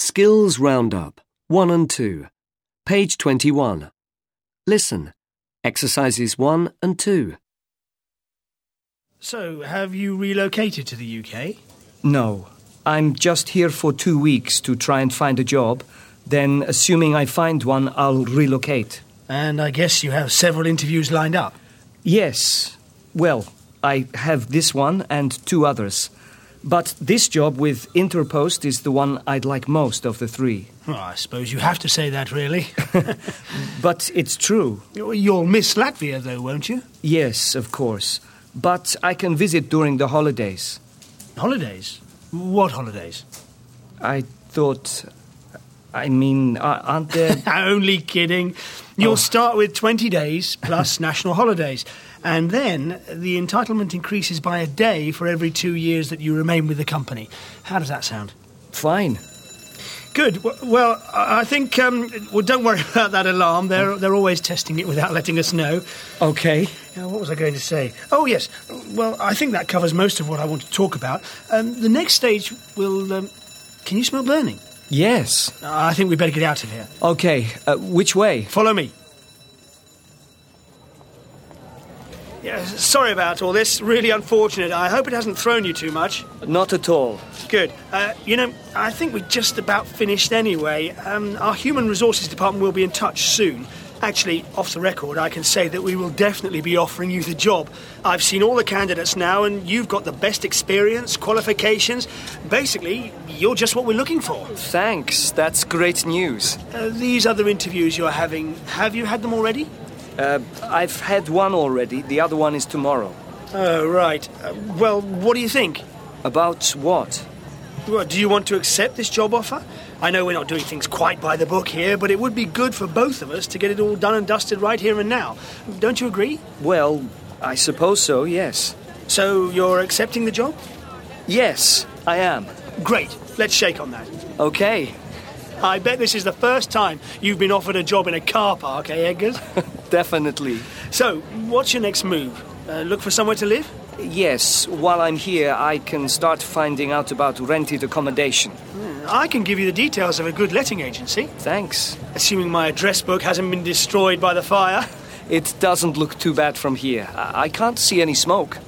Skills Roundup 1 and 2. Page 21. Listen. Exercises 1 and 2. So, have you relocated to the UK? No. I'm just here for two weeks to try and find a job. Then, assuming I find one, I'll relocate. And I guess you have several interviews lined up. Yes. Well, I have this one and two others. But this job with Interpost is the one I'd like most of the three. Well, I suppose you have to say that, really. But it's true. You'll miss Latvia, though, won't you? Yes, of course. But I can visit during the holidays. Holidays? What holidays? I thought. I mean, aren't there. Only kidding. You'll Oh. start with 20 days plus national holidays. And then the entitlement increases by a day for every two years that you remain with the company. How does that sound? Fine. Good. Well, I think. Um, well, don't worry about that alarm. They're they're always testing it without letting us know. Okay. Now, what was I going to say? Oh, yes. Well, I think that covers most of what I want to talk about. Um, the next stage will. Um, can you smell burning? Yes. I think we better get out of here. Okay. Uh, which way? Follow me. Yeah, sorry about all this. Really unfortunate. I hope it hasn't thrown you too much. Not at all. Good. Uh, you know, I think we're just about finished anyway. Um, our human resources department will be in touch soon. Actually, off the record, I can say that we will definitely be offering you the job. I've seen all the candidates now, and you've got the best experience, qualifications. Basically, you're just what we're looking for. Thanks. That's great news. Uh, these other interviews you're having, have you had them already? Uh, I've had one already. The other one is tomorrow. Oh, right. Uh, well, what do you think? About what? Do you want to accept this job offer? I know we're not doing things quite by the book here, but it would be good for both of us to get it all done and dusted right here and now. Don't you agree? Well, I suppose so, yes. So you're accepting the job? Yes, I am. Great. Let's shake on that. Okay. I bet this is the first time you've been offered a job in a car park, eh, Edgars? Definitely. so, what's your next move? Uh, look for somewhere to live? Yes, while I'm here, I can start finding out about rented accommodation. I can give you the details of a good letting agency, Thanks. assuming my address book hasn't been destroyed by the fire. It doesn't look too bad from here. I, I can't see any smoke.